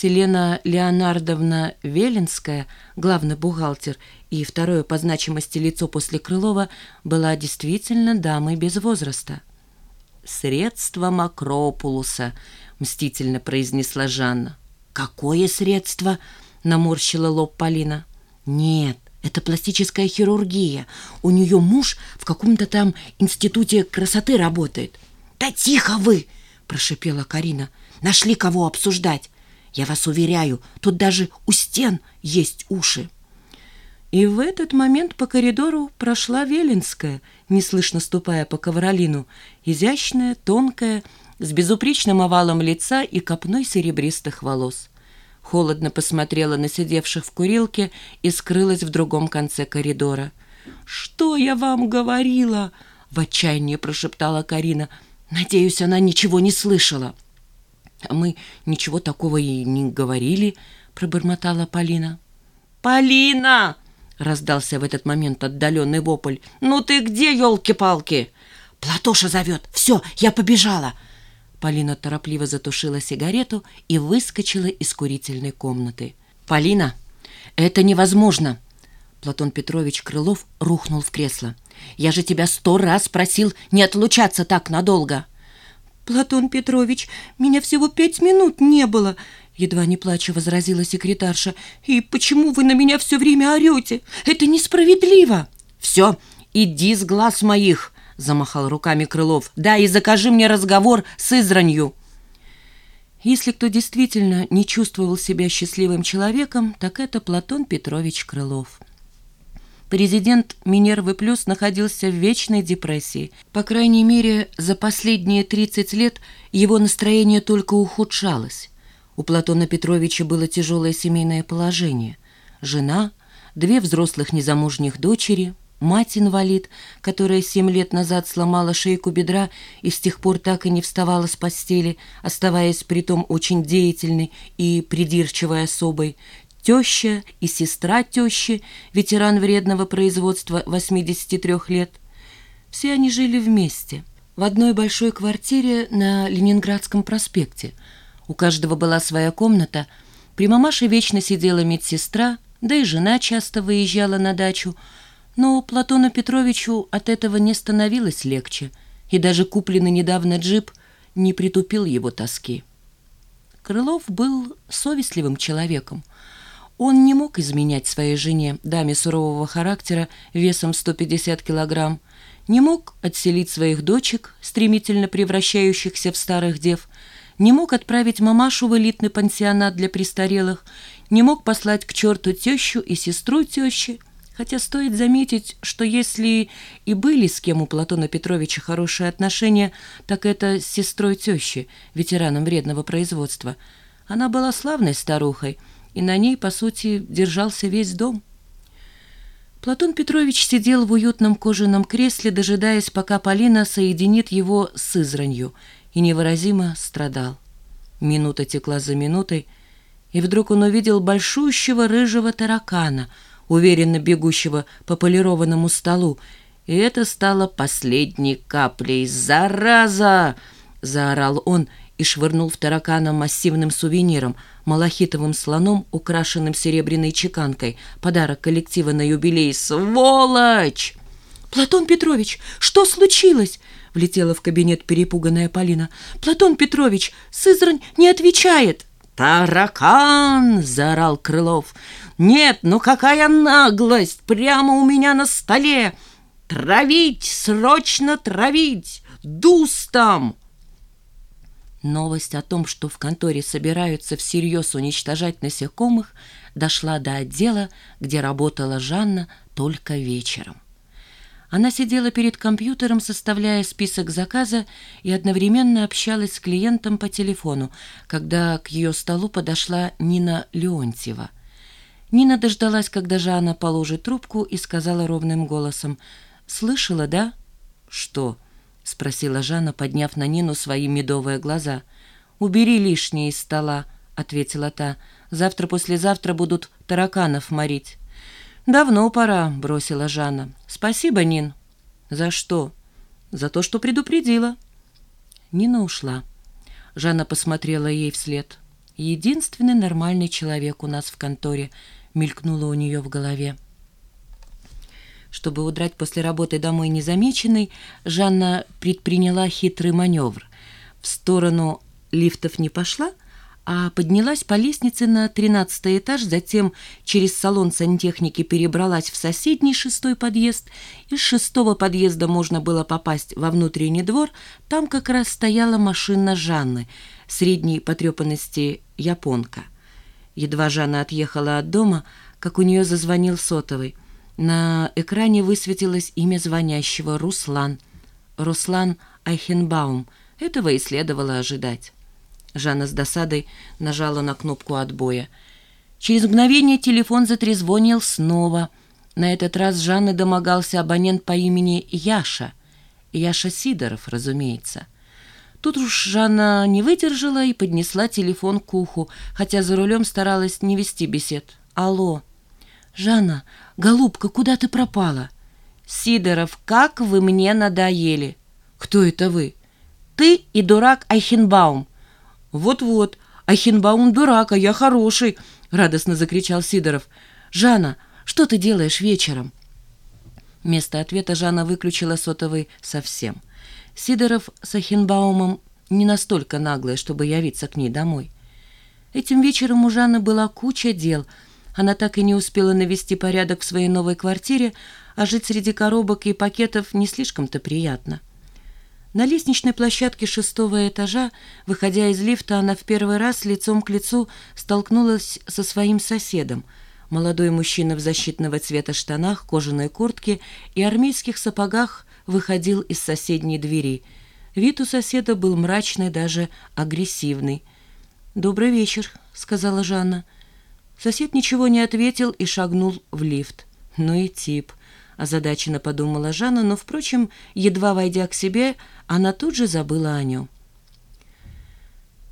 Селена Леонардовна Велинская, главный бухгалтер и второе по значимости лицо после Крылова, была действительно дамой без возраста. «Средство Макропулуса», — мстительно произнесла Жанна. «Какое средство?» — наморщила лоб Полина. «Нет, это пластическая хирургия. У нее муж в каком-то там институте красоты работает». «Да тихо вы!» — прошипела Карина. «Нашли кого обсуждать. Я вас уверяю, тут даже у стен есть уши». И в этот момент по коридору прошла Велинская, неслышно ступая по ковролину, изящная, тонкая, с безупречным овалом лица и копной серебристых волос. Холодно посмотрела на сидевших в курилке и скрылась в другом конце коридора. «Что я вам говорила?» — в отчаянии прошептала Карина. «Надеюсь, она ничего не слышала». «А мы ничего такого и не говорили», — пробормотала Полина. «Полина!» — раздался в этот момент отдаленный вопль. «Ну ты где, елки-палки?» «Платоша зовет! Все, я побежала!» Полина торопливо затушила сигарету и выскочила из курительной комнаты. «Полина, это невозможно!» Платон Петрович Крылов рухнул в кресло. «Я же тебя сто раз просил не отлучаться так надолго!» «Платон Петрович, меня всего пять минут не было!» Едва не плача возразила секретарша. «И почему вы на меня все время орете? Это несправедливо!» «Все, иди с глаз моих!» Замахал руками Крылов. «Да, и закажи мне разговор с Изранью!» Если кто действительно не чувствовал себя счастливым человеком, так это Платон Петрович Крылов. Президент Минервы Плюс находился в вечной депрессии. По крайней мере, за последние 30 лет его настроение только ухудшалось. У Платона Петровича было тяжелое семейное положение. Жена, две взрослых незамужних дочери, мать-инвалид, которая семь лет назад сломала шейку бедра и с тех пор так и не вставала с постели, оставаясь притом очень деятельной и придирчивой особой, теща и сестра тещи, ветеран вредного производства 83 лет. Все они жили вместе, в одной большой квартире на Ленинградском проспекте. У каждого была своя комната. При мамаше вечно сидела медсестра, да и жена часто выезжала на дачу. Но Платону Петровичу от этого не становилось легче, и даже купленный недавно джип не притупил его тоски. Крылов был совестливым человеком. Он не мог изменять своей жене, даме сурового характера, весом 150 килограмм, не мог отселить своих дочек, стремительно превращающихся в старых дев, не мог отправить мамашу в элитный пансионат для престарелых, не мог послать к черту тещу и сестру тещи. Хотя стоит заметить, что если и были с кем у Платона Петровича хорошие отношения, так это с сестрой тещи, ветераном вредного производства. Она была славной старухой – и на ней, по сути, держался весь дом. Платон Петрович сидел в уютном кожаном кресле, дожидаясь, пока Полина соединит его с Изранью, и невыразимо страдал. Минута текла за минутой, и вдруг он увидел большущего рыжего таракана, уверенно бегущего по полированному столу, и это стало последней каплей. «Зараза!» — заорал он и швырнул в таракана массивным сувениром, малахитовым слоном, украшенным серебряной чеканкой, подарок коллектива на юбилей. «Сволочь!» «Платон Петрович, что случилось?» — влетела в кабинет перепуганная Полина. «Платон Петрович, Сызрань не отвечает!» «Таракан!» — заорал Крылов. «Нет, ну какая наглость! Прямо у меня на столе! Травить! Срочно травить! Дустом!» Новость о том, что в конторе собираются всерьез уничтожать насекомых, дошла до отдела, где работала Жанна только вечером. Она сидела перед компьютером, составляя список заказа, и одновременно общалась с клиентом по телефону, когда к ее столу подошла Нина Леонтьева. Нина дождалась, когда Жанна положит трубку, и сказала ровным голосом, «Слышала, да?» «Что?» — спросила Жанна, подняв на Нину свои медовые глаза. «Убери лишнее из стола», — ответила та. «Завтра-послезавтра будут тараканов морить». «Давно пора», — бросила Жанна. «Спасибо, Нин». «За что?» «За то, что предупредила». Нина ушла. Жанна посмотрела ей вслед. Единственный нормальный человек у нас в конторе, мелькнуло у нее в голове. Чтобы удрать после работы домой незамеченной, Жанна предприняла хитрый маневр. В сторону лифтов не пошла, а поднялась по лестнице на тринадцатый этаж, затем через салон сантехники перебралась в соседний шестой подъезд. Из шестого подъезда можно было попасть во внутренний двор, там как раз стояла машина Жанны, средней потрепанности японка. Едва Жанна отъехала от дома, как у нее зазвонил сотовый. На экране высветилось имя звонящего — Руслан. Руслан Айхенбаум. Этого и следовало ожидать. Жанна с досадой нажала на кнопку отбоя. Через мгновение телефон затрезвонил снова. На этот раз Жанны домогался абонент по имени Яша. Яша Сидоров, разумеется. Тут уж Жанна не выдержала и поднесла телефон к уху, хотя за рулем старалась не вести бесед. «Алло!» «Жанна, голубка, куда ты пропала?» «Сидоров, как вы мне надоели!» «Кто это вы?» «Ты и дурак Айхенбаум!» «Вот-вот, Ахинбаум дурак, а я хороший!» — радостно закричал Сидоров. «Жанна, что ты делаешь вечером?» Вместо ответа Жанна выключила сотовый совсем. Сидоров с Ахинбаумом не настолько наглые, чтобы явиться к ней домой. Этим вечером у Жанны была куча дел. Она так и не успела навести порядок в своей новой квартире, а жить среди коробок и пакетов не слишком-то приятно. На лестничной площадке шестого этажа, выходя из лифта, она в первый раз лицом к лицу столкнулась со своим соседом. Молодой мужчина в защитного цвета штанах, кожаной куртке и армейских сапогах выходил из соседней двери. Вид у соседа был мрачный, даже агрессивный. «Добрый вечер», — сказала Жанна. Сосед ничего не ответил и шагнул в лифт. Ну и тип озадаченно подумала Жанна, но, впрочем, едва войдя к себе, она тут же забыла о нем.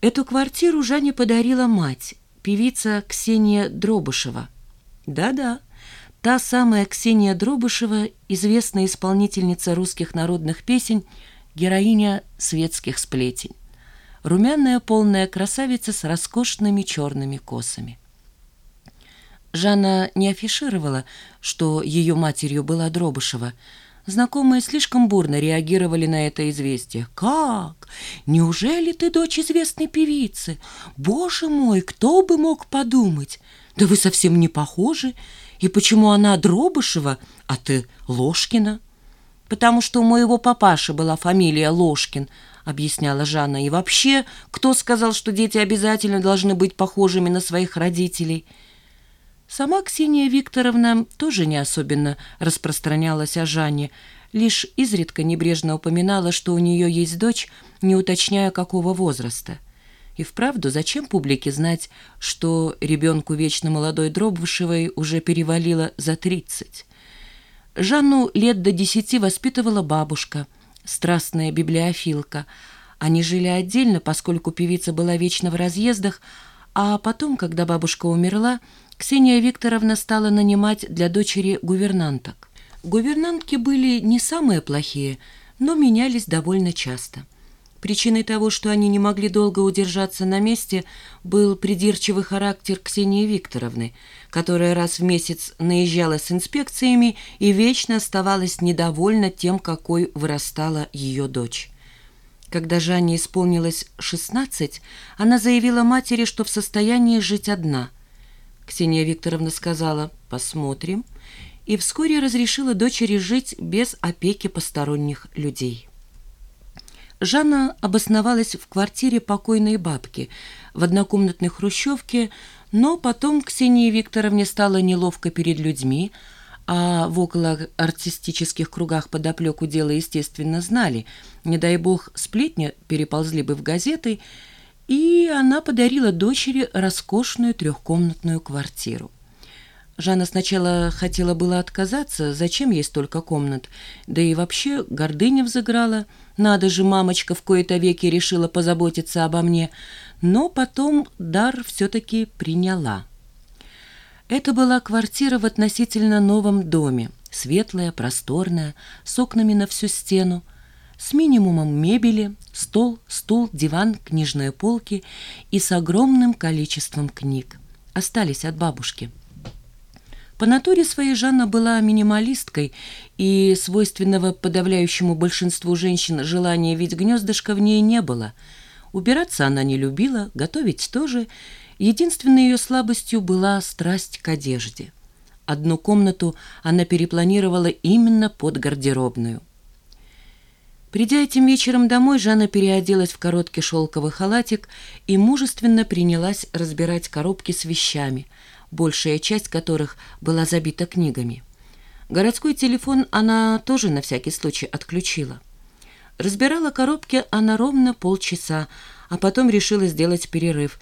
Эту квартиру Жанне подарила мать, певица Ксения Дробышева. Да-да, та самая Ксения Дробышева, известная исполнительница русских народных песен, героиня светских сплетен. Румяная полная красавица с роскошными черными косами. Жанна не афишировала, что ее матерью была Дробышева. Знакомые слишком бурно реагировали на это известие. «Как? Неужели ты дочь известной певицы? Боже мой, кто бы мог подумать? Да вы совсем не похожи. И почему она Дробышева, а ты Ложкина?» «Потому что у моего папаши была фамилия Ложкин», — объясняла Жанна. «И вообще, кто сказал, что дети обязательно должны быть похожими на своих родителей?» Сама Ксения Викторовна тоже не особенно распространялась о Жанне, лишь изредка небрежно упоминала, что у нее есть дочь, не уточняя, какого возраста. И вправду, зачем публике знать, что ребенку вечно молодой Дробышевой уже перевалило за тридцать? Жанну лет до десяти воспитывала бабушка, страстная библиофилка. Они жили отдельно, поскольку певица была вечно в разъездах, а потом, когда бабушка умерла, Ксения Викторовна стала нанимать для дочери гувернанток. Гувернантки были не самые плохие, но менялись довольно часто. Причиной того, что они не могли долго удержаться на месте, был придирчивый характер Ксении Викторовны, которая раз в месяц наезжала с инспекциями и вечно оставалась недовольна тем, какой вырастала ее дочь. Когда Жанне исполнилось 16, она заявила матери, что в состоянии жить одна – Ксения Викторовна сказала «посмотрим» и вскоре разрешила дочери жить без опеки посторонних людей. Жанна обосновалась в квартире покойной бабки в однокомнатной хрущевке, но потом Ксении Викторовне стало неловко перед людьми, а в около артистических кругах подоплеку дела, естественно, знали. Не дай бог, сплетни переползли бы в газеты – и она подарила дочери роскошную трехкомнатную квартиру. Жанна сначала хотела было отказаться, зачем ей столько комнат, да и вообще гордыня взыграла, надо же, мамочка в кои-то веки решила позаботиться обо мне, но потом дар все-таки приняла. Это была квартира в относительно новом доме, светлая, просторная, с окнами на всю стену, с минимумом мебели, стол, стул, диван, книжные полки и с огромным количеством книг. Остались от бабушки. По натуре своей Жанна была минималисткой, и свойственного подавляющему большинству женщин желания видеть гнездышко в ней не было. Убираться она не любила, готовить тоже. Единственной ее слабостью была страсть к одежде. Одну комнату она перепланировала именно под гардеробную. Придя этим вечером домой, Жанна переоделась в короткий шелковый халатик и мужественно принялась разбирать коробки с вещами, большая часть которых была забита книгами. Городской телефон она тоже на всякий случай отключила. Разбирала коробки она ровно полчаса, а потом решила сделать перерыв.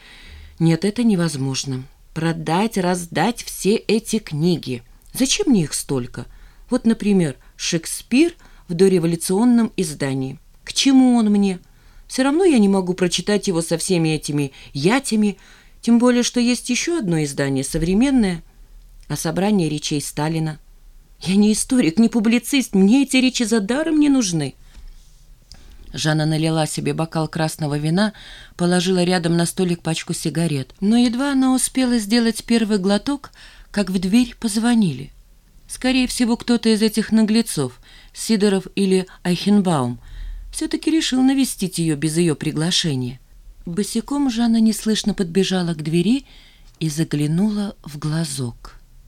Нет, это невозможно. Продать, раздать все эти книги. Зачем мне их столько? Вот, например, «Шекспир» в дореволюционном издании. К чему он мне? Все равно я не могу прочитать его со всеми этими ятями, тем более, что есть еще одно издание, современное, о собрании речей Сталина. Я не историк, не публицист, мне эти речи за даром не нужны. Жанна налила себе бокал красного вина, положила рядом на столик пачку сигарет. Но едва она успела сделать первый глоток, как в дверь позвонили. Скорее всего, кто-то из этих наглецов, Сидоров или Айхенбаум, все-таки решил навестить ее без ее приглашения. Босиком Жанна неслышно подбежала к двери и заглянула в глазок.